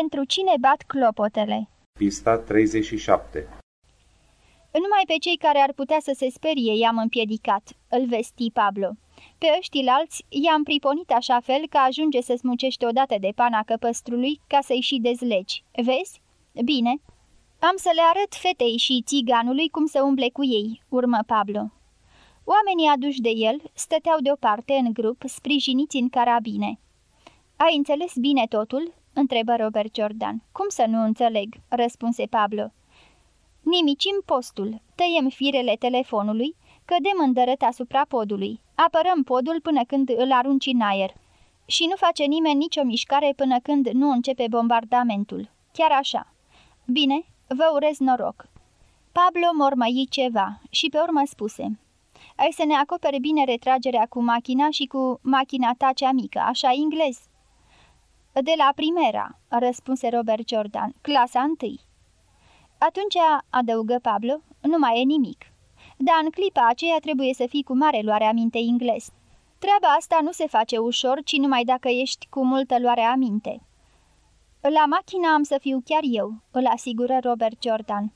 Pentru cine bat clopotele? Pista 37 Numai pe cei care ar putea să se sperie i-am împiedicat, îl vesti Pablo. Pe ăștilalți i-am priponit așa fel că ajunge să smucești odată de pana căpăstrului ca să-i și dezlegi. Vezi? Bine. Am să le arăt fetei și țiganului cum să umble cu ei, urmă Pablo. Oamenii aduși de el stăteau deoparte în grup, sprijiniți în carabine. Ai înțeles bine totul?" Întrebă Robert Jordan. Cum să nu înțeleg?" răspunse Pablo. Nimicim postul, tăiem firele telefonului, cădem îndărât asupra podului, apărăm podul până când îl arunci în aer. Și nu face nimeni nicio mișcare până când nu începe bombardamentul. Chiar așa. Bine, vă urez noroc. Pablo mormăi ceva și pe urmă spuse ai să ne acopere bine retragerea cu machina și cu machina ta cea mică, așa englez?" De la primera," răspunse Robert Jordan, clasa întâi." Atunci, adăugă Pablo, nu mai e nimic. Dar în clipa aceea trebuie să fii cu mare luare aminte englez. Treaba asta nu se face ușor, ci numai dacă ești cu multă luare aminte." La machina am să fiu chiar eu," îl asigură Robert Jordan.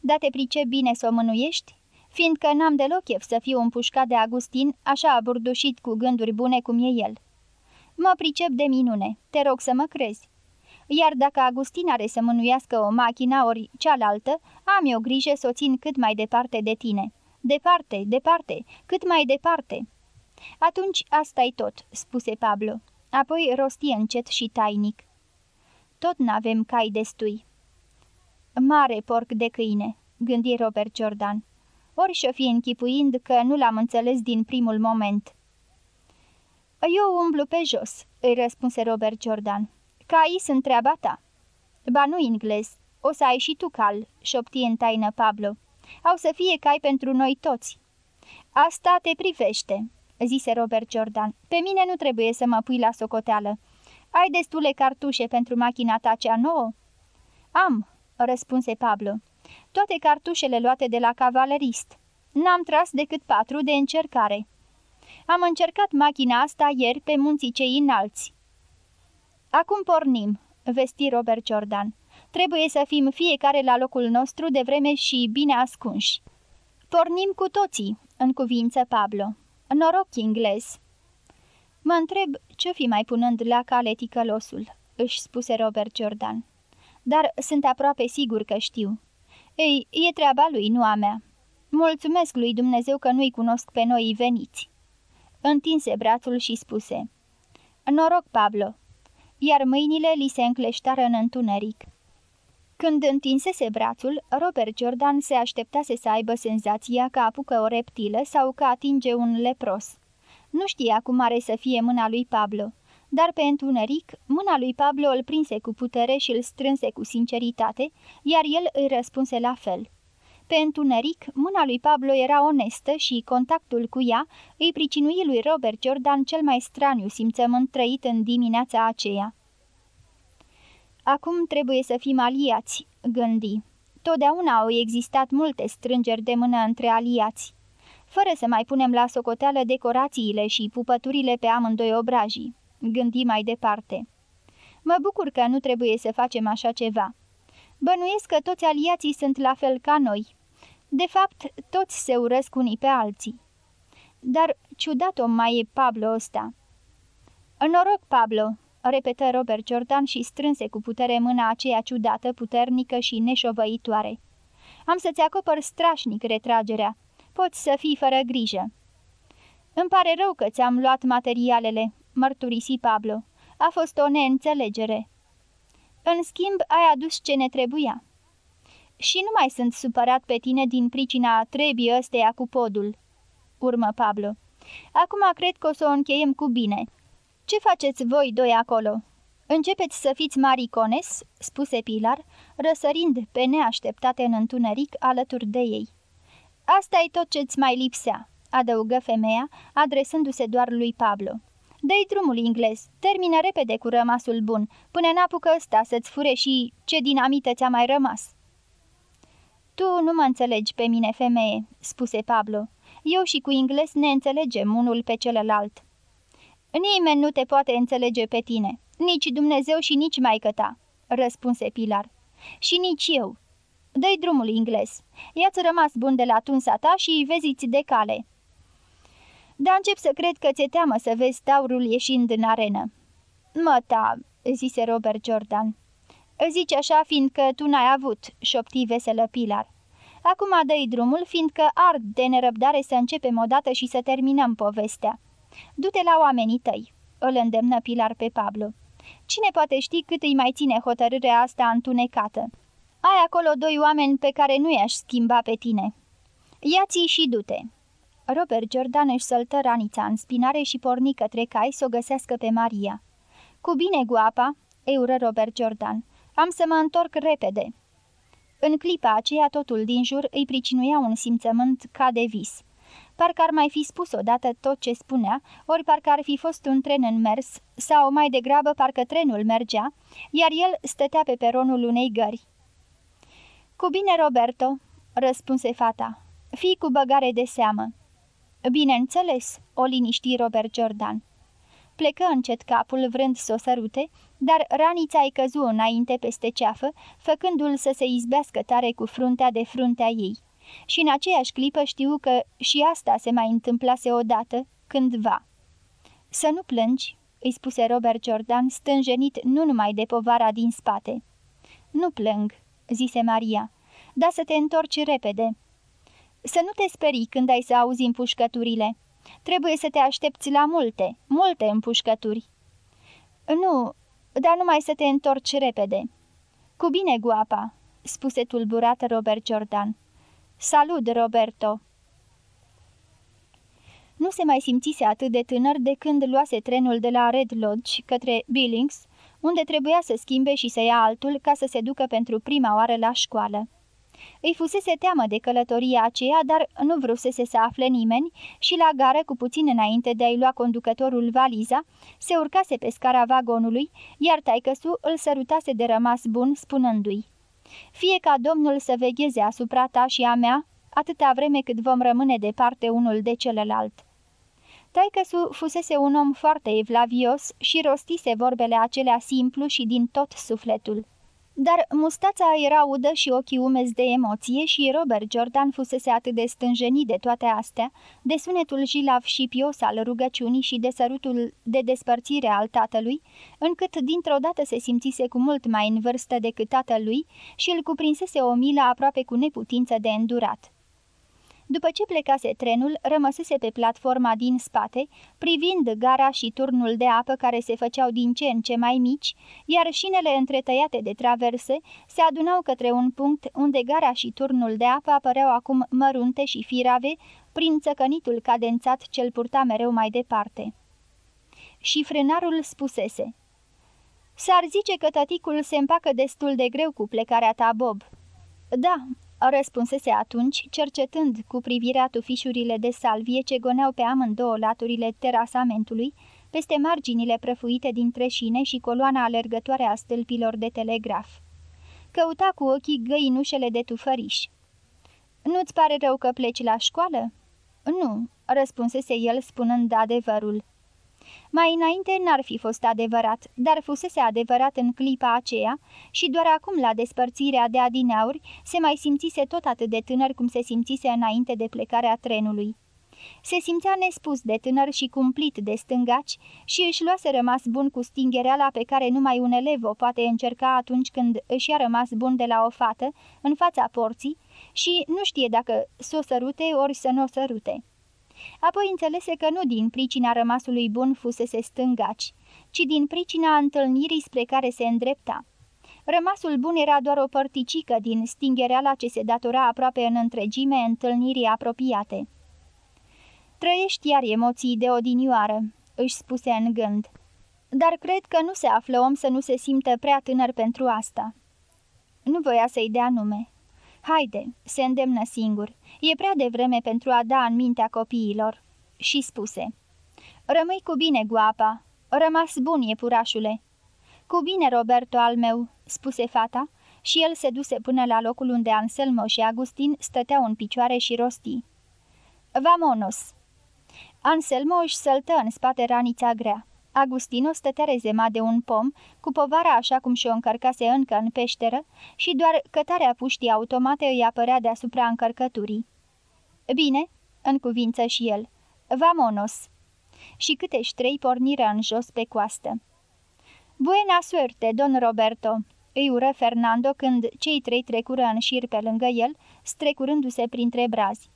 Da te pricep bine să o mânuiești?" fiindcă n-am deloc chef să fiu împușcat de Agustin, așa aburdușit cu gânduri bune cum e el. Mă pricep de minune, te rog să mă crezi. Iar dacă Agustin are să mânuiască o machina ori cealaltă, am eu grijă să o țin cât mai departe de tine. Departe, departe, cât mai departe. Atunci asta-i tot, spuse Pablo. Apoi rosti încet și tainic. Tot n-avem cai destui. Mare porc de câine, gândi Robert Jordan ori și-o fi închipuind că nu l-am înțeles din primul moment. Eu umblu pe jos," îi răspunse Robert Jordan. Caii sunt treaba ta." Ba nu englez, o să ai și tu cal," șopti în taină Pablo. Au să fie cai pentru noi toți." Asta te privește," zise Robert Jordan. Pe mine nu trebuie să mă pui la socoteală. Ai destule cartușe pentru machina ta cea nouă?" Am," răspunse Pablo toate cartușele luate de la cavalerist. N-am tras decât patru de încercare. Am încercat machina asta ieri pe munții cei înalți. Acum pornim, vesti Robert Jordan. Trebuie să fim fiecare la locul nostru de vreme și bine ascunși. Pornim cu toții, în cuvință Pablo. Noroc englez. Mă întreb ce fi mai punând la cale ticălosul, își spuse Robert Jordan. Dar sunt aproape sigur că știu. Ei, e treaba lui, nu a mea. Mulțumesc lui Dumnezeu că nu-i cunosc pe noi veniți." Întinse brațul și spuse. Noroc, Pablo." Iar mâinile li se încleștară în întuneric. Când întinsese brațul, Robert Jordan se așteptase să aibă senzația că apucă o reptilă sau că atinge un lepros. Nu știa cum are să fie mâna lui Pablo dar pe întuneric, mâna lui Pablo îl prinse cu putere și îl strânse cu sinceritate, iar el îi răspunse la fel. Pe întuneric, mâna lui Pablo era onestă și contactul cu ea îi pricinui lui Robert Jordan cel mai straniu simțământ trăit în dimineața aceea. Acum trebuie să fim aliați, gândi. Totdeauna au existat multe strângeri de mână între aliați. Fără să mai punem la socoteală decorațiile și pupăturile pe amândoi obrajii gândi mai departe. Mă bucur că nu trebuie să facem așa ceva. Bănuiesc că toți aliații sunt la fel ca noi. De fapt, toți se urăsc unii pe alții. Dar ciudat om mai e Pablo ăsta. Noroc, Pablo, repetă Robert Jordan și strânse cu putere mâna aceea ciudată, puternică și neșovăitoare. Am să-ți acopăr strașnic retragerea. Poți să fii fără grijă. Îmi pare rău că ți-am luat materialele, mărturisi Pablo. A fost o neînțelegere. În schimb, ai adus ce ne trebuia. Și nu mai sunt supărat pe tine din pricina trebii ăsteia cu podul, urmă Pablo. Acum cred că o să o încheiem cu bine. Ce faceți voi doi acolo? Începeți să fiți maricones?" spuse Pilar, răsărind pe neașteptate în întuneric alături de ei. asta e tot ce-ți mai lipsea," adăugă femeia, adresându-se doar lui Pablo. Dă-i drumul englez, termină repede cu rămasul bun, până n-apucă ăsta să-ți fure și ce dinamită ți-a mai rămas." Tu nu mă înțelegi pe mine, femeie," spuse Pablo. Eu și cu englez ne înțelegem unul pe celălalt." Nimeni nu te poate înțelege pe tine, nici Dumnezeu și nici maică ta," răspunse Pilar. Și nici eu. Dă-i drumul ingles. Ia-ți rămas bun de la tunsa ta și veziți de cale. Dar încep să cred că ți-e teamă să vezi taurul ieșind în arenă. Mă, ta, zise Robert Jordan. Zici așa fiindcă tu n-ai avut, șopti veselă Pilar. Acum dă drumul, fiindcă ard de nerăbdare să începem odată și să terminăm povestea. Du-te la oamenii tăi, îl îndemnă Pilar pe Pablo. Cine poate ști cât îi mai ține hotărârea asta întunecată? Ai acolo doi oameni pe care nu i-aș schimba pe tine. Ia-ți și du-te. Robert Jordan își săltă ranița în spinare și porni către cai să o găsească pe Maria. Cu bine, guapa, eură Robert Jordan. Am să mă întorc repede. În clipa aceea totul din jur îi pricinuia un simțământ ca de vis. Parcă ar mai fi spus odată tot ce spunea, ori parcă ar fi fost un tren în mers, sau mai degrabă parcă trenul mergea, iar el stătea pe peronul unei gări. Cu bine, Roberto," răspunse fata. Fii cu băgare de seamă." Bineînțeles," o liniști Robert Jordan. Plecă încet capul vrând să o sărute, dar ranița îi căzu înainte peste ceafă, făcându-l să se izbească tare cu fruntea de fruntea ei. Și în aceeași clipă știu că și asta se mai întâmplase odată, cândva. Să nu plângi," îi spuse Robert Jordan, stânjenit nu numai de povara din spate. Nu plâng," zise Maria, dar să te întorci repede." Să nu te sperii când ai să auzi împușcăturile." Trebuie să te aștepți la multe, multe împușcături." Nu, dar numai să te întorci repede." Cu bine, guapa," spuse tulburat Robert Jordan. Salut, Roberto!" Nu se mai simțise atât de tânăr de când luase trenul de la Red Lodge către Billings, unde trebuia să schimbe și să ia altul ca să se ducă pentru prima oară la școală. Îi fusese teamă de călătoria aceea, dar nu vrusese să afle nimeni și la gară, cu puțin înainte de a-i lua conducătorul valiza, se urcase pe scara vagonului, iar taicăsu îl sărutase de rămas bun, spunându-i Fie ca Domnul să vegheze asupra ta și a mea, atâta vreme cât vom rămâne departe unul de celălalt. Taicăsu fusese un om foarte evlavios și rostise vorbele acelea simplu și din tot sufletul. Dar mustața era udă și ochii umezi de emoție și Robert Jordan fusese atât de stânjenit de toate astea, de sunetul jilav și pios al rugăciunii și de sărutul de despărțire al tatălui, încât dintr-o dată se simțise cu mult mai în vârstă decât tatălui și îl cuprinsese o milă aproape cu neputință de îndurat. După ce plecase trenul, rămăsese pe platforma din spate, privind gara și turnul de apă care se făceau din ce în ce mai mici, iar șinele întretăiate de traverse se adunau către un punct unde gara și turnul de apă apăreau acum mărunte și firave prin țăcănitul cadențat ce-l purta mereu mai departe. Și frânarul spusese S-ar zice că tăticul se împacă destul de greu cu plecarea ta, Bob." Da, răspunsese atunci, cercetând cu privirea tufișurile de salvie ce goneau pe amândouă laturile terasamentului, peste marginile prăfuite dintre șine și coloana alergătoare a stâlpilor de telegraf. Căuta cu ochii găinușele de tufăriș. Nu-ți pare rău că pleci la școală?" Nu," răspunsese el spunând adevărul. Mai înainte n-ar fi fost adevărat, dar fusese adevărat în clipa aceea și doar acum la despărțirea de adineauri se mai simțise tot atât de tânăr cum se simțise înainte de plecarea trenului. Se simțea nespus de tânăr și cumplit de stângaci și își luase rămas bun cu stinghereala pe care numai un elev o poate încerca atunci când își a rămas bun de la o fată în fața porții și nu știe dacă să o sărute ori să nu o sărute. Apoi înțelese că nu din pricina rămasului bun fusese stângaci, ci din pricina întâlnirii spre care se îndrepta. Rămasul bun era doar o părticică din stinghereala ce se datora aproape în întregime întâlnirii apropiate. Trăiești iar emoții de odinioară, își spuse în gând. Dar cred că nu se află om să nu se simtă prea tânăr pentru asta. Nu voia să-i dea nume. Haide, se îndemnă singur. E prea devreme pentru a da în mintea copiilor." Și spuse. Rămâi cu bine, guapa. Rămas bun e purașule." Cu bine, Roberto al meu," spuse fata, și el se duse până la locul unde Anselmo și Agustin stăteau în picioare și rosti. Vamonos! Anselmo își săltă în spate ranița grea. Agustino stătea rezema de un pom, cu povara așa cum și-o încărcase încă în peșteră și doar cătarea puștii automate îi apărea deasupra încărcăturii. Bine, în cuvință și el, vamonos. Și câte ștrei porniră în jos pe coastă. Buena suerte, don Roberto, îi ură Fernando când cei trei trecură în șir pe lângă el, strecurându-se printre brazi.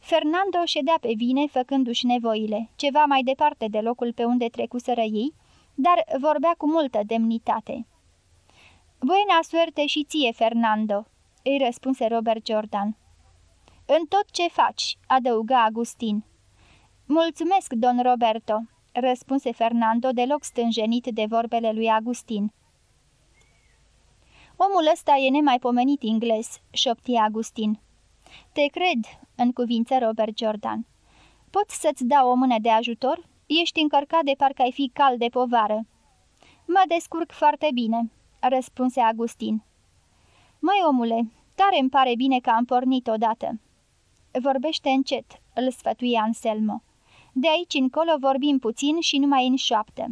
Fernando ședea pe vine, făcându-și nevoile, ceva mai departe de locul pe unde trecuseră ei, dar vorbea cu multă demnitate. Buena suerte și ție, Fernando," îi răspunse Robert Jordan. În tot ce faci," adăuga Agustin. Mulțumesc, don Roberto," răspunse Fernando deloc stânjenit de vorbele lui Agustin. Omul ăsta e nemaipomenit ingles," șopti Agustin. Te cred," în cuvință Robert Jordan. Pot să-ți dau o mână de ajutor? Ești încărcat de parcă ai fi cal de povară." Mă descurc foarte bine," răspunse Agustin. Măi, omule, tare îmi pare bine că am pornit odată." Vorbește încet," îl sfătuie Anselmo. De aici încolo vorbim puțin și numai în șoaptă."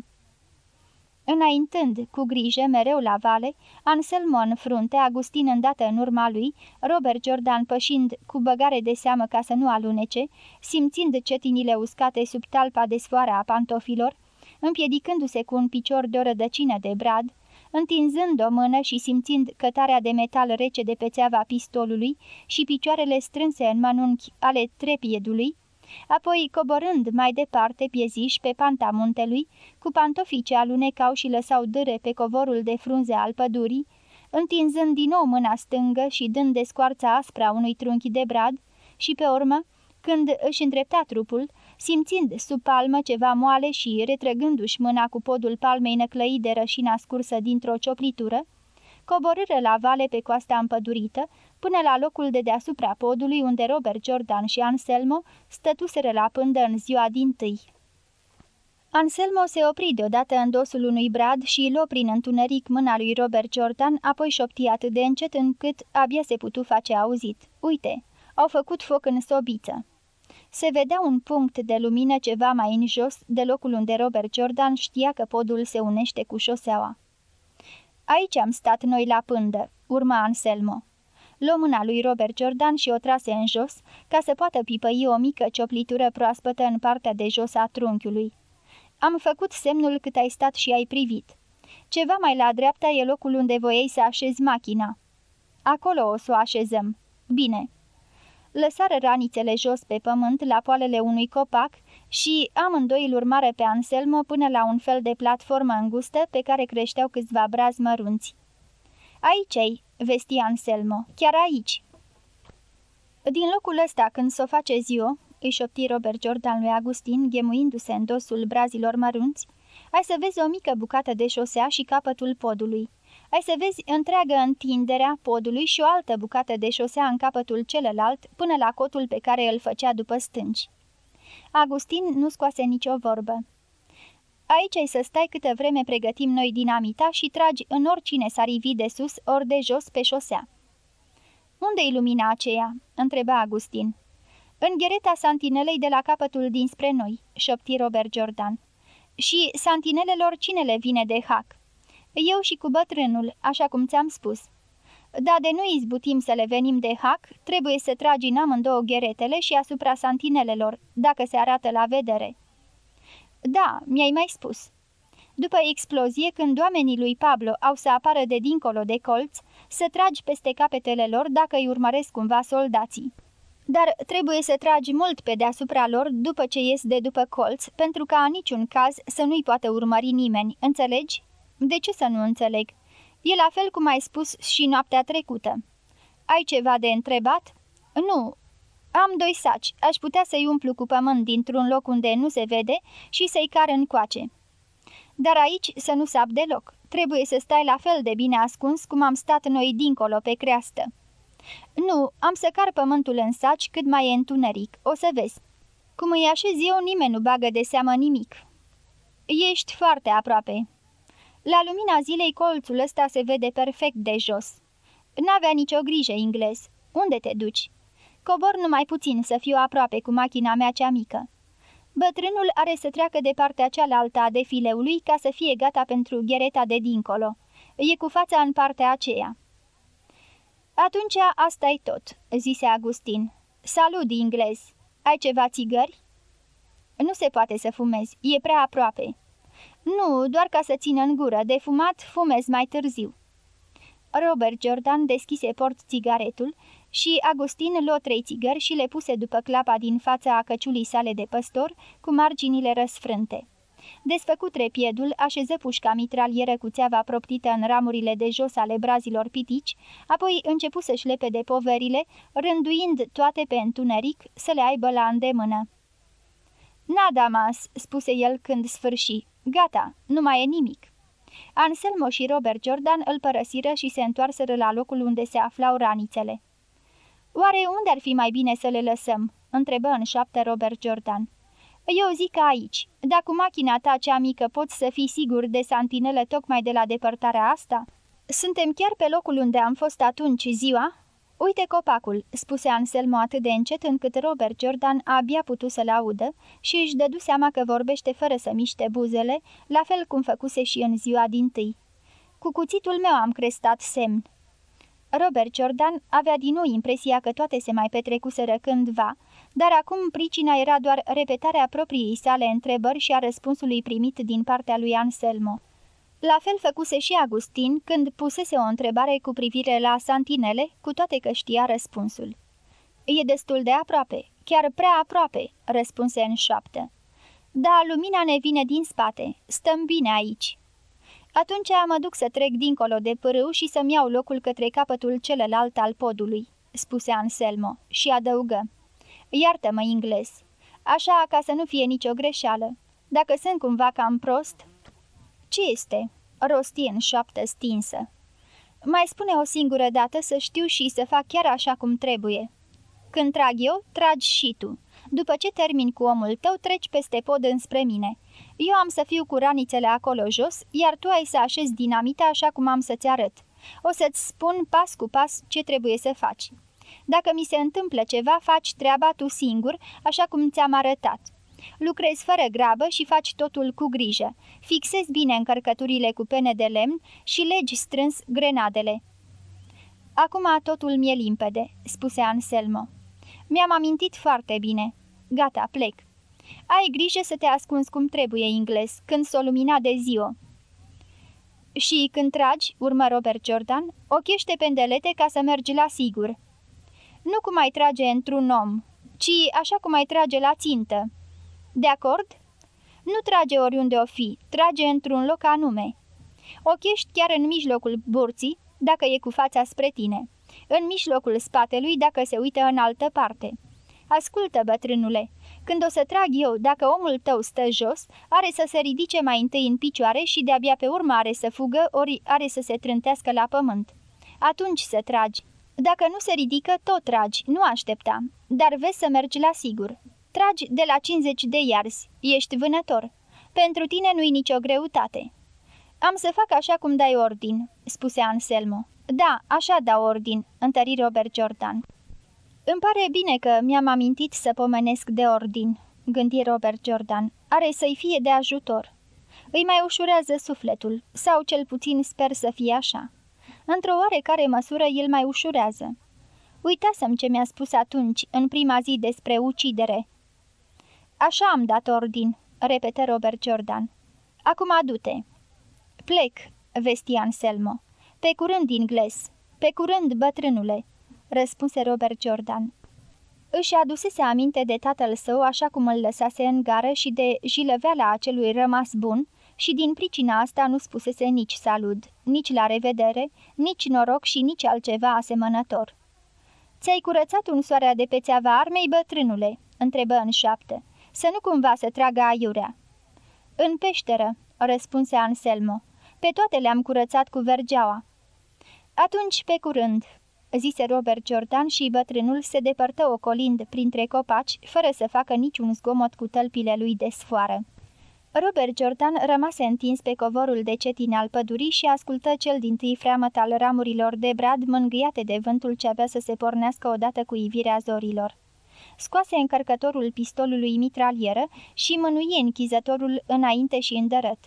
Înaintând cu grijă mereu la vale, Anselmo în frunte, Agustin îndată în urma lui, Robert Jordan pășind cu băgare de seamă ca să nu alunece, simțind cetinile uscate sub talpa de sfoară a pantofilor, împiedicându-se cu un picior de o rădăcină de brad, întinzând o mână și simțind cătarea de metal rece de pe țeava pistolului și picioarele strânse în manunchi ale trepiedului, apoi coborând mai departe pieziș pe panta muntelui, cu pantofii ce alunecau și lăsau dâre pe covorul de frunze al pădurii, întinzând din nou mâna stângă și dând de scoarța aspra unui trunchi de brad, și pe urmă, când își îndrepta trupul, simțind sub palmă ceva moale și retrăgându-și mâna cu podul palmei năclăit de rășina scursă dintr-o cioplitură, coborâre la vale pe coasta împădurită, până la locul de deasupra podului unde Robert Jordan și Anselmo stătuseră la pândă în ziua din tâi. Anselmo se opri deodată în dosul unui brad și îl prin întuneric mâna lui Robert Jordan, apoi șopti atât de încet încât abia se putu face auzit. Uite, au făcut foc în sobiță. Se vedea un punct de lumină ceva mai în jos de locul unde Robert Jordan știa că podul se unește cu șoseaua. Aici am stat noi la pândă, urma Anselmo. Luă mâna lui Robert Jordan și o trase în jos, ca să poată pipăi o mică cioplitură proaspătă în partea de jos a trunchiului. Am făcut semnul cât ai stat și ai privit. Ceva mai la dreapta e locul unde voiei să așezi machina. Acolo o să o așezăm. Bine. Lăsară ranițele jos pe pământ la poalele unui copac și amândoi îl urmară pe Anselmo până la un fel de platformă îngustă pe care creșteau câțiva brazi mărunți. Aici-ai, vesti Anselmo, chiar aici. Din locul ăsta, când s-o face ziua, îi șopti Robert Jordan lui Agustin, ghemuindu-se în dosul brazilor mărunți, ai să vezi o mică bucată de șosea și capătul podului. Ai să vezi întreagă întinderea podului și o altă bucată de șosea în capătul celălalt, până la cotul pe care îl făcea după stânci. Agustin nu scoase nicio vorbă. Aici ai să stai câtă vreme pregătim noi dinamita și tragi în oricine s-ar ivi de sus ori de jos pe șosea. Unde-i lumina aceea?" întreba Agustin. În ghereta santinelei de la capătul dinspre noi," șopti Robert Jordan. Și santinelelor cine le vine de hac?" Eu și cu bătrânul, așa cum ți-am spus." Da, de nu izbutim să le venim de hac, trebuie să tragi în amândouă gheretele și asupra santinelelor, dacă se arată la vedere." Da, mi-ai mai spus." După explozie, când oamenii lui Pablo au să apară de dincolo de colț, să tragi peste capetele lor dacă îi urmăresc cumva soldații. Dar trebuie să tragi mult pe deasupra lor după ce ies de după colț, pentru ca în niciun caz să nu-i poată urmări nimeni, înțelegi? De ce să nu înțeleg? E la fel cum ai spus și noaptea trecută. Ai ceva de întrebat? Nu, am doi saci, aș putea să-i umplu cu pământ dintr-un loc unde nu se vede și să-i car în coace. Dar aici să nu sap deloc. Trebuie să stai la fel de bine ascuns cum am stat noi dincolo pe creastă. Nu, am să car pământul în saci cât mai e întuneric, o să vezi. Cum îi așez eu, nimeni nu bagă de seamă nimic. Ești foarte aproape. La lumina zilei colțul ăsta se vede perfect de jos. N-avea nicio grijă, ingles. Unde te duci? Cobor numai puțin să fiu aproape cu machina mea cea mică. Bătrânul are să treacă de partea cealaltă a defileului ca să fie gata pentru ghereta de dincolo. E cu fața în partea aceea. Atunci asta e tot," zise Agustin. Salut, inglez! Ai ceva țigări?" Nu se poate să fumezi, e prea aproape." Nu, doar ca să țină în gură, de fumat fumez mai târziu." Robert Jordan deschise port țigaretul și Agustin luă trei țigări și le puse după clapa din fața a căciulii sale de păstor, cu marginile răsfrânte. Desfăcut trepiedul, așeză pușca mitralieră cu țeava proptită în ramurile de jos ale brazilor pitici, apoi începu să-și lepe de poverile, rânduind toate pe întuneric să le aibă la îndemână. Nada mas," spuse el când sfârși. Gata, nu mai e nimic." Anselmo și Robert Jordan îl părăsiră și se întoarseră la locul unde se aflau ranițele. Oare unde ar fi mai bine să le lăsăm?" întrebă în șapte Robert Jordan. Eu zic că aici, dar cu machina ta cea mică poți să fii sigur de santinele tocmai de la depărtarea asta? Suntem chiar pe locul unde am fost atunci ziua?" Uite copacul," spuse Anselmo atât de încet încât Robert Jordan abia putut să-l audă și își dădu seama că vorbește fără să miște buzele, la fel cum făcuse și în ziua din tâi. Cu cuțitul meu am crestat semn." Robert Jordan avea din nou impresia că toate se mai petrecuseră cândva, dar acum pricina era doar repetarea propriei sale întrebări și a răspunsului primit din partea lui Anselmo. La fel făcuse și Agustin când pusese o întrebare cu privire la santinele, cu toate că știa răspunsul. E destul de aproape, chiar prea aproape," răspunse în șoaptă. Da, lumina ne vine din spate. Stăm bine aici." Atunci mă duc să trec dincolo de pârâu și să-mi iau locul către capătul celălalt al podului," spuse Anselmo și adăugă. Iartă-mă, ingles. Așa ca să nu fie nicio greșeală. Dacă sunt cumva cam prost... Ce este? Rosti în șoaptă stinsă. Mai spune o singură dată să știu și să fac chiar așa cum trebuie. Când trag eu, tragi și tu. După ce termin cu omul tău, treci peste pod înspre mine. Eu am să fiu cu ranițele acolo jos, iar tu ai să așezi dinamita așa cum am să-ți arăt. O să-ți spun pas cu pas ce trebuie să faci. Dacă mi se întâmplă ceva, faci treaba tu singur, așa cum ți-am arătat. Lucrezi fără grabă și faci totul cu grijă. Fixezi bine încărcăturile cu pene de lemn și legi strâns grenadele. Acum totul mi-e limpede," spuse Anselmo. Mi-am amintit foarte bine. Gata, plec. Ai grijă să te ascunzi cum trebuie, ingles, când s-o lumina de ziua." Și când tragi, urmă Robert Jordan, ochește pendelete ca să mergi la sigur." Nu cum ai trage într-un om, ci așa cum ai trage la țintă. De acord? Nu trage oriunde o fi, trage într-un loc anume. Ochești chiar în mijlocul burții, dacă e cu fața spre tine. În mijlocul spatelui, dacă se uită în altă parte. Ascultă, bătrânule, când o să trag eu, dacă omul tău stă jos, are să se ridice mai întâi în picioare și de-abia pe urmă are să fugă, ori are să se trântească la pământ. Atunci să tragi. Dacă nu se ridică, tot tragi, nu aștepta. Dar vezi să mergi la sigur. Tragi de la 50 de iarzi, ești vânător. Pentru tine nu-i nicio greutate. Am să fac așa cum dai ordin, spuse Anselmo. Da, așa dau ordin, întări Robert Jordan. Îmi pare bine că mi-am amintit să pomenesc de ordin, gândi Robert Jordan. Are să-i fie de ajutor. Îi mai ușurează sufletul, sau cel puțin sper să fie așa. Într-o oarecare măsură îl mai ușurează. Uitasem ce mi-a spus atunci, în prima zi despre ucidere. Așa am dat ordin, repetă Robert Jordan. Acum adu-te. Plec, vesti Anselmo. Pe curând, ingles. Pe curând, bătrânule, răspunse Robert Jordan. Își adusese aminte de tatăl său așa cum îl lăsase în gară și de jilăveala acelui rămas bun, și din pricina asta nu spusese nici salut, nici la revedere, nici noroc și nici altceva asemănător. Ți-ai curățat un soarea de pe țeava armei, bătrânule?" întrebă în șapte. Să nu cumva să tragă aiurea." În peșteră," răspunse Anselmo. Pe toate le-am curățat cu vergeaua." Atunci, pe curând," zise Robert Jordan și bătrânul se depărtă ocolind printre copaci, fără să facă niciun zgomot cu tălpile lui de sfoară. Robert Jordan rămase întins pe covorul de cetine al pădurii și ascultă cel din tâi freamăt al ramurilor de brad mângâiate de vântul ce avea să se pornească odată cu ivirea zorilor. scoase încărcătorul pistolului mitralieră și mânuie închizătorul înainte și îndărăt.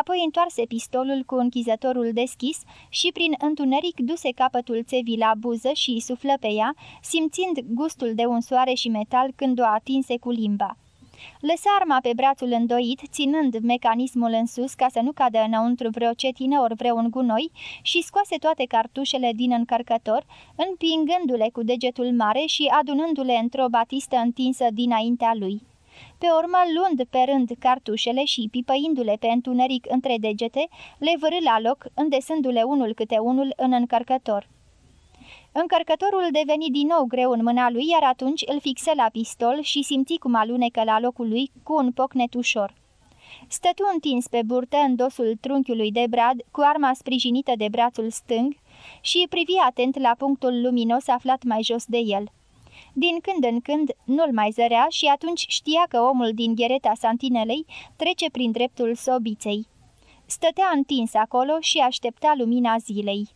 Apoi întoarse pistolul cu închizătorul deschis și prin întuneric duse capătul țevii la buză și suflă pe ea, simțind gustul de un soare și metal când o atinse cu limba. Lăsa arma pe brațul îndoit, ținând mecanismul în sus ca să nu cadă înăuntru vreo cetină ori vreun gunoi și scoase toate cartușele din încărcător, împingându-le cu degetul mare și adunându-le într-o batistă întinsă dinaintea lui. Pe urmă, luând pe rând cartușele și pipăindu-le pe întuneric între degete, le vârâ la loc, îndesându-le unul câte unul în încărcător. Încărcătorul deveni din nou greu în mâna lui, iar atunci îl fixă la pistol și simți cum alunecă la locul lui cu un pocnet ușor. Stătu întins pe burtă în dosul trunchiului de brad, cu arma sprijinită de brațul stâng și privi atent la punctul luminos aflat mai jos de el. Din când în când nu-l mai zărea și atunci știa că omul din ghereta santinelei trece prin dreptul sobiței. Stătea întins acolo și aștepta lumina zilei.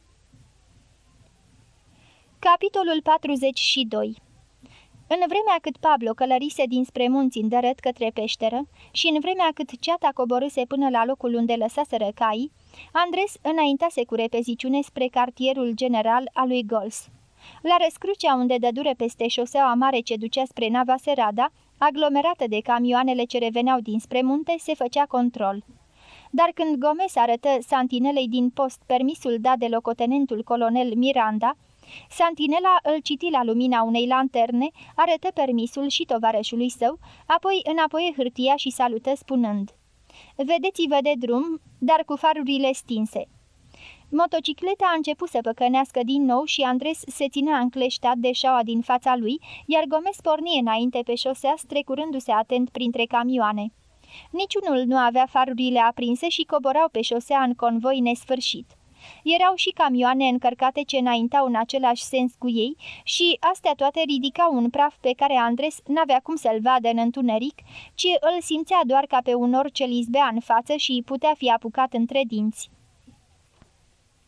Capitolul 42 În vremea cât Pablo călărise dinspre munți îndărăt către peșteră și în vremea cât ceata coborâse până la locul unde lăsaseră caii, Andres înaintase cu repeziciune spre cartierul general al lui Gols. La răscrucea unde dădure peste șoseaua mare ce ducea spre nava Serada, aglomerată de camioanele ce reveneau dinspre munte, se făcea control. Dar când Gomez arătă santinelei din post permisul dat de locotenentul colonel Miranda, Santinela îl citi la lumina unei lanterne, arătă permisul și tovarășului său, apoi înapoi hârtia și salută spunând Vedeți-vă de drum, dar cu farurile stinse." Motocicleta a început să păcănească din nou și Andres se ținea încleștat de șaua din fața lui, iar Gomez porni înainte pe șosea, strecurându-se atent printre camioane. Niciunul nu avea farurile aprinse și coborau pe șosea în convoi nesfârșit. Erau și camioane încărcate ce înaintau în același sens cu ei și astea toate ridicau un praf pe care Andres n-avea cum să-l vadă în întuneric, ci îl simțea doar ca pe un orice lizbea în față și putea fi apucat între dinți.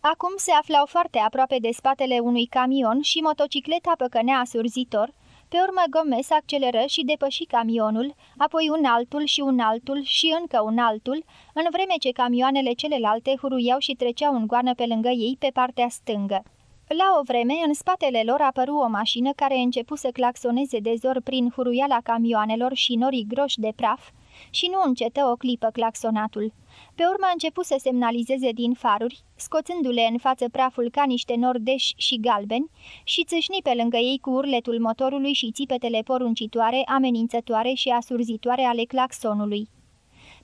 Acum se aflau foarte aproape de spatele unui camion și motocicleta păcănea asurzitor, pe urmă Gomez acceleră și depăși camionul, apoi un altul și un altul și încă un altul, în vreme ce camioanele celelalte huruiau și treceau în goană pe lângă ei pe partea stângă. La o vreme, în spatele lor apăru o mașină care începu să claxoneze de zor prin huruiala camioanelor și norii groși de praf și nu încetă o clipă claxonatul. Pe urmă a început să semnalizeze din faruri, scoțându-le în față praful ca niște nordeși și galbeni și țâșni pe lângă ei cu urletul motorului și țipetele poruncitoare, amenințătoare și asurzitoare ale claxonului.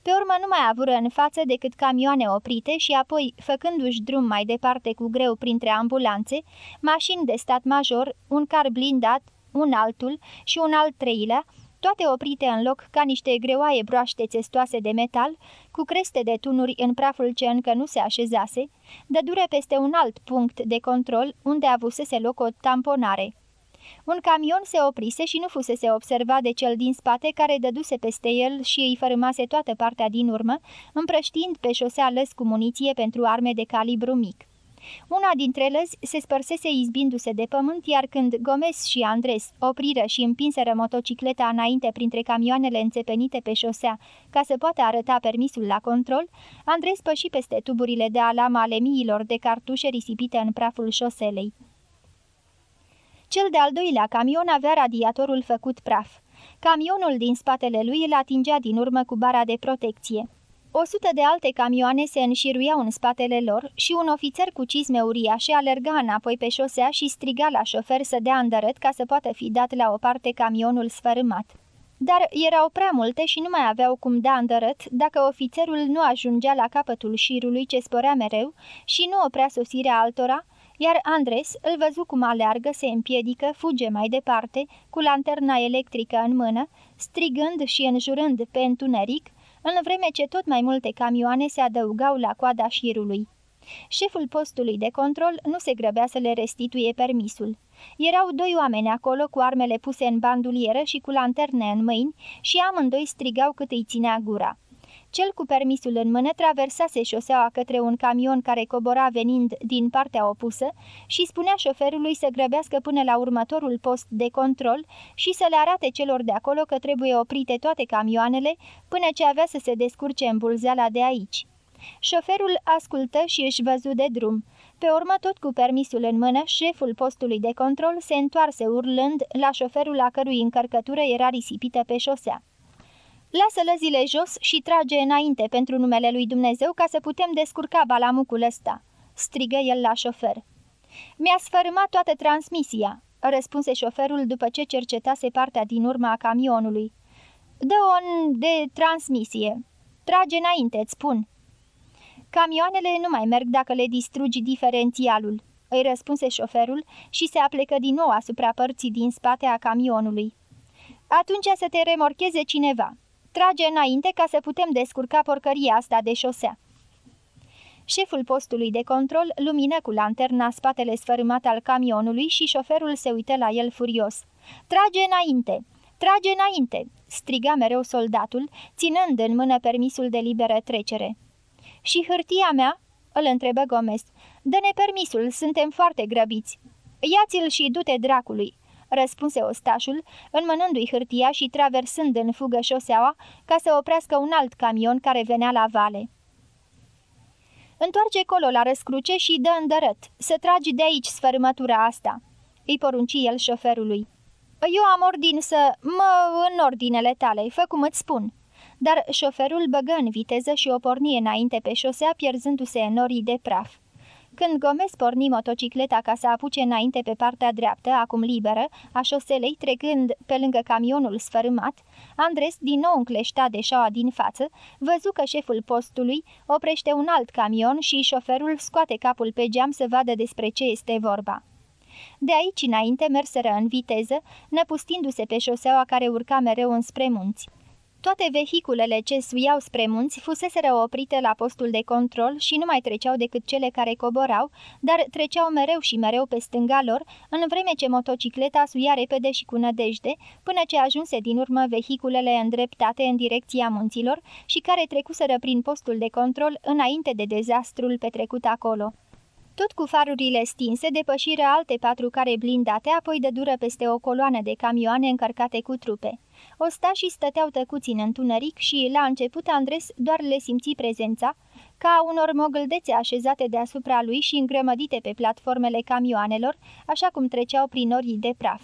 Pe urmă nu mai avură în față decât camioane oprite și apoi, făcându-și drum mai departe cu greu printre ambulanțe, mașini de stat major, un car blindat, un altul și un alt treilea, toate oprite în loc ca niște greoaie broaște țestoase de metal, cu creste de tunuri în praful ce încă nu se așezase, dure peste un alt punct de control unde avusese loc o tamponare. Un camion se oprise și nu fusese observat de cel din spate care dăduse peste el și îi fărâmase toată partea din urmă, împrăștiind pe șosea lăs cu muniție pentru arme de calibru mic. Una dintre lăzi se spărsese izbindu-se de pământ, iar când Gomez și Andres opriră și împinseră motocicleta înainte printre camioanele înțepenite pe șosea ca să poată arăta permisul la control, Andres păși peste tuburile de alam ale miilor de cartușe risipite în praful șoselei. Cel de-al doilea camion avea radiatorul făcut praf. Camionul din spatele lui îl atingea din urmă cu bara de protecție. O sută de alte camioane se înșiruiau în spatele lor și un ofițer cu cizme uriașe alerga înapoi pe șosea și striga la șofer să dea îndărât ca să poată fi dat la o parte camionul sfărâmat. Dar erau prea multe și nu mai aveau cum da îndărât dacă ofițerul nu ajungea la capătul șirului ce sporea mereu și nu oprea sosirea altora, iar Andres îl văzu cum aleargă, se împiedică, fuge mai departe, cu lanterna electrică în mână, strigând și înjurând pe întuneric, în vreme ce tot mai multe camioane se adăugau la coada șirului. Șeful postului de control nu se grăbea să le restituie permisul. Erau doi oameni acolo cu armele puse în bandulieră și cu lanterne în mâini și amândoi strigau cât îi ținea gura. Cel cu permisul în mână traversase șoseaua către un camion care cobora venind din partea opusă și spunea șoferului să grăbească până la următorul post de control și să le arate celor de acolo că trebuie oprite toate camioanele până ce avea să se descurce în bulzeala de aici. Șoferul ascultă și își văzu de drum. Pe urmă, tot cu permisul în mână, șeful postului de control se întoarse urlând la șoferul a cărui încărcătură era risipită pe șosea. Lasă lăzile jos și trage înainte pentru numele lui Dumnezeu ca să putem descurca balamucul ăsta, strigă el la șofer. Mi-a sfărâmat toată transmisia, răspunse șoferul după ce cercetase partea din urma a camionului. Dă-o de transmisie. Trage înainte, îți spun. Camioanele nu mai merg dacă le distrugi diferențialul, îi răspunse șoferul și se aplecă din nou asupra părții din spate a camionului. Atunci să te remorcheze cineva. Trage înainte ca să putem descurca porcăria asta de șosea. Șeful postului de control lumină cu lanterna spatele sfărâmat al camionului și șoferul se uită la el furios. Trage înainte! Trage înainte!" striga mereu soldatul, ținând în mână permisul de liberă trecere. Și hârtia mea?" îl întrebă Gomez. Dă-ne permisul, suntem foarte grăbiți." Ia-ți-l și du-te dracului!" Răspunse ostașul, înmânându-i hârtia și traversând în fugă șoseaua ca să oprească un alt camion care venea la vale. Întoarce colo la răscruce și dă îndărăt, să tragi de aici sfărâmătura asta," îi porunci el șoferului. Eu am ordin să mă în ordinele tale, fă cum îți spun." Dar șoferul băgă în viteză și o porni înainte pe șosea, pierzându-se în norii de praf. Când Gomez porni motocicleta ca să apuce înainte pe partea dreaptă, acum liberă, a șoselei, trecând pe lângă camionul sfărâmat, Andres, din nou încleștat de șaua din față, văzu că șeful postului oprește un alt camion și șoferul scoate capul pe geam să vadă despre ce este vorba. De aici înainte merseră în viteză, năpustindu-se pe șoseaua care urca mereu înspre munți. Toate vehiculele ce suiau spre munți fuseseră oprite la postul de control și nu mai treceau decât cele care coborau, dar treceau mereu și mereu pe stânga lor, în vreme ce motocicleta suia repede și cu nădejde, până ce ajunse din urmă vehiculele îndreptate în direcția munților și care trecuseră prin postul de control înainte de dezastrul petrecut acolo. Tot cu farurile stinse, depășirea alte patru care blindate, apoi de dură peste o coloană de camioane încărcate cu trupe. Ostașii stăteau tăcuți în întuneric și, la început, Andres doar le simți prezența, ca unor mogâldețe așezate deasupra lui și îngrămădite pe platformele camioanelor, așa cum treceau prin orii de praf.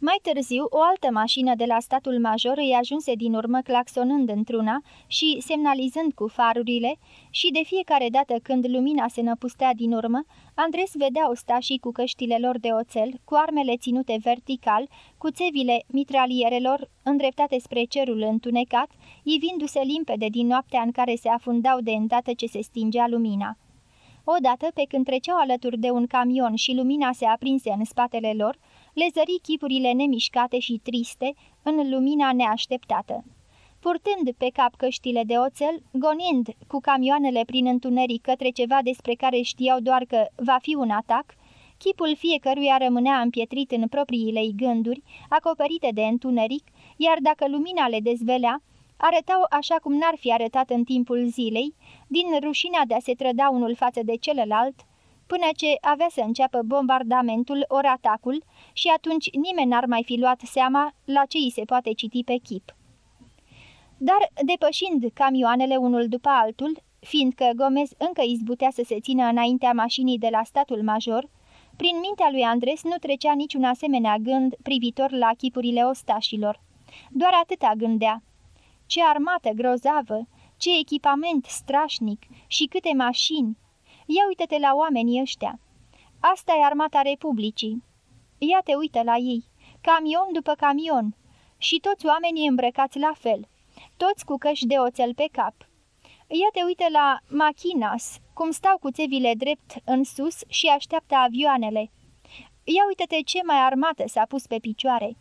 Mai târziu, o altă mașină de la statul major îi ajunse din urmă claxonând într-una și semnalizând cu farurile și de fiecare dată când lumina se năpustea din urmă, Andres vedea ostașii cu căștile lor de oțel, cu armele ținute vertical, cu țevile mitralierelor îndreptate spre cerul întunecat, ivindu-se limpede din noaptea în care se afundau de îndată ce se stingea lumina. Odată, pe când treceau alături de un camion și lumina se aprinse în spatele lor, le zări chipurile nemișcate și triste în lumina neașteptată. Purtând pe cap căștile de oțel, gonind cu camioanele prin întuneric către ceva despre care știau doar că va fi un atac, chipul fiecăruia rămânea împietrit în propriile gânduri, acoperite de întuneric, iar dacă lumina le dezvelea, arătau așa cum n-ar fi arătat în timpul zilei, din rușinea de a se trăda unul față de celălalt, până ce avea să înceapă bombardamentul ori atacul și atunci nimeni n-ar mai fi luat seama la ce îi se poate citi pe chip. Dar, depășind camioanele unul după altul, fiindcă Gomez încă izbutea să se țină înaintea mașinii de la statul major, prin mintea lui Andres nu trecea niciun asemenea gând privitor la chipurile ostașilor. Doar atâta gândea. Ce armată grozavă, ce echipament strașnic și câte mașini! Ia uite-te la oamenii ăștia! Asta e armata Republicii. Ia te uită la ei, camion după camion, și toți oamenii îmbrăcați la fel, toți cu căști de oțel pe cap. Ia te uită la machinas, cum stau cu țevile drept în sus și așteaptă avioanele. Ia uite-te ce mai armată s-a pus pe picioare.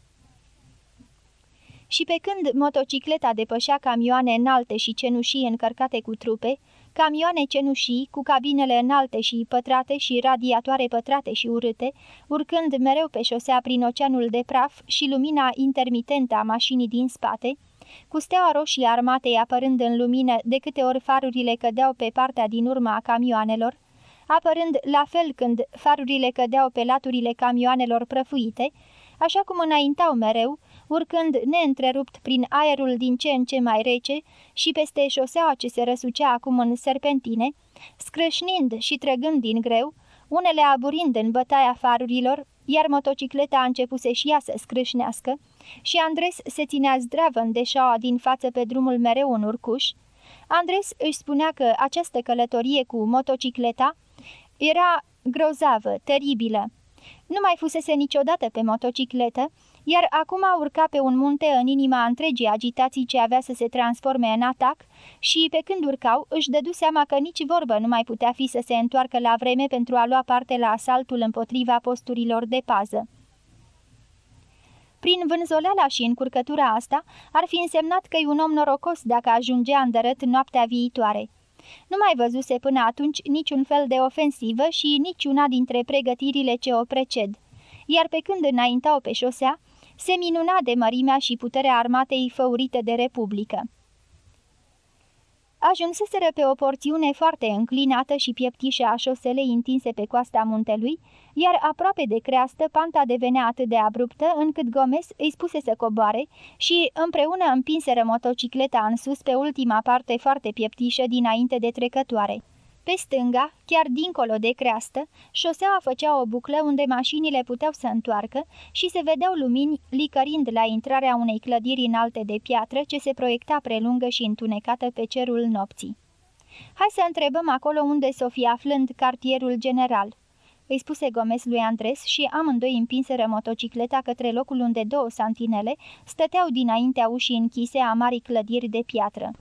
Și pe când motocicleta depășea camioane înalte și cenușii încărcate cu trupe, camioane cenușii cu cabinele înalte și pătrate și radiatoare pătrate și urâte, urcând mereu pe șosea prin oceanul de praf și lumina intermitentă a mașinii din spate, cu steaua roșie armatei apărând în lumină de câte ori farurile cădeau pe partea din urmă a camioanelor, apărând la fel când farurile cădeau pe laturile camioanelor prăfuite, așa cum înaintau mereu, urcând neîntrerupt prin aerul din ce în ce mai rece și peste șoseaua ce se răsucea acum în serpentine, scrâșnind și trăgând din greu, unele aburind în bătaia farurilor, iar motocicleta a început și ea să scrâșnească și Andres se ținea zdravă în deșaua din față pe drumul mereu în urcuș, Andres își spunea că această călătorie cu motocicleta era grozavă, teribilă. Nu mai fusese niciodată pe motocicletă, iar acum urca pe un munte în inima întregii agitații ce avea să se transforme în atac și, pe când urcau, își dădu seama că nici vorbă nu mai putea fi să se întoarcă la vreme pentru a lua parte la asaltul împotriva posturilor de pază. Prin vânzoleala și încurcătura asta, ar fi însemnat că e un om norocos dacă ajungea îndărât noaptea viitoare. Nu mai văzuse până atunci niciun fel de ofensivă și niciuna dintre pregătirile ce o preced. Iar pe când înaintau pe șosea, se minuna de mărimea și puterea armatei făurite de Republică. Ajunseseră pe o porțiune foarte înclinată și pieptișă a șoselei întinse pe coasta muntelui, iar aproape de creastă panta devenea atât de abruptă încât Gomez îi spuse să coboare și împreună împinseră motocicleta în sus pe ultima parte foarte pieptișă dinainte de trecătoare. Pe stânga, chiar dincolo de creastă, șoseaua făcea o buclă unde mașinile puteau să întoarcă și se vedeau lumini licărind la intrarea unei clădiri înalte de piatră ce se proiecta prelungă și întunecată pe cerul nopții. Hai să întrebăm acolo unde s-o fi aflând cartierul general." îi spuse Gomez lui Andres și amândoi împinseră motocicleta către locul unde două santinele stăteau dinaintea ușii închise a marii clădiri de piatră.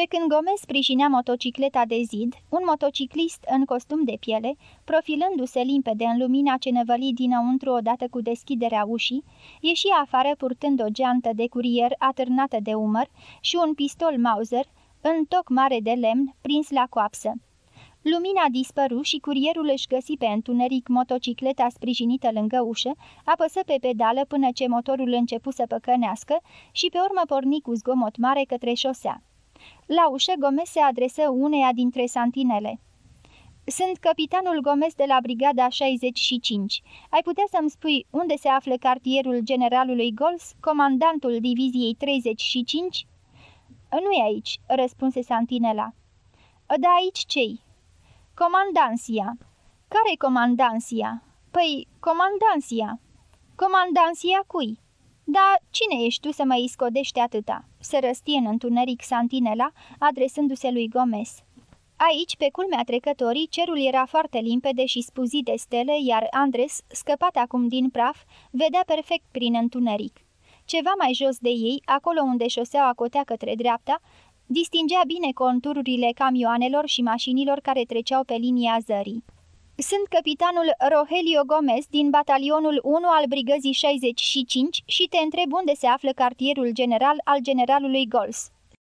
Pe când Gomez sprijinea motocicleta de zid, un motociclist în costum de piele, profilându-se limpede în lumina ce năvăli dinăuntru odată cu deschiderea ușii, ieși afară purtând o geantă de curier atârnată de umăr și un pistol Mauser, în toc mare de lemn, prins la coapsă. Lumina dispăru și curierul își găsi pe întuneric motocicleta sprijinită lângă ușă, apăsă pe pedală până ce motorul începu să păcănească și pe urmă porni cu zgomot mare către șosea. La ușă Gomez se adresă uneia dintre santinele. Sunt capitanul Gomez de la Brigada 65. Ai putea să-mi spui unde se află cartierul generalului Gols, comandantul diviziei 35? Nu e aici, răspunse santinela. Da aici cei? Comandansia. Care-i comandansia? Păi, comandansia. Comandansia cui? Da, cine ești tu să mă iscodești atâta?" se răstie în întuneric Santinela, adresându-se lui Gomez. Aici, pe culmea trecătorii, cerul era foarte limpede și spuzit de stele, iar Andres, scăpat acum din praf, vedea perfect prin întuneric. Ceva mai jos de ei, acolo unde șoseaua cotea către dreapta, distingea bine contururile camioanelor și mașinilor care treceau pe linia zării. Sunt capitanul Rogelio Gomez din batalionul 1 al brigăzii 65 și te întreb unde se află cartierul general al generalului Gols.